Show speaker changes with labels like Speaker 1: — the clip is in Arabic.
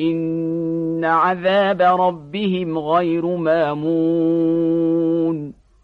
Speaker 1: إن عذاب ربهم غير مامون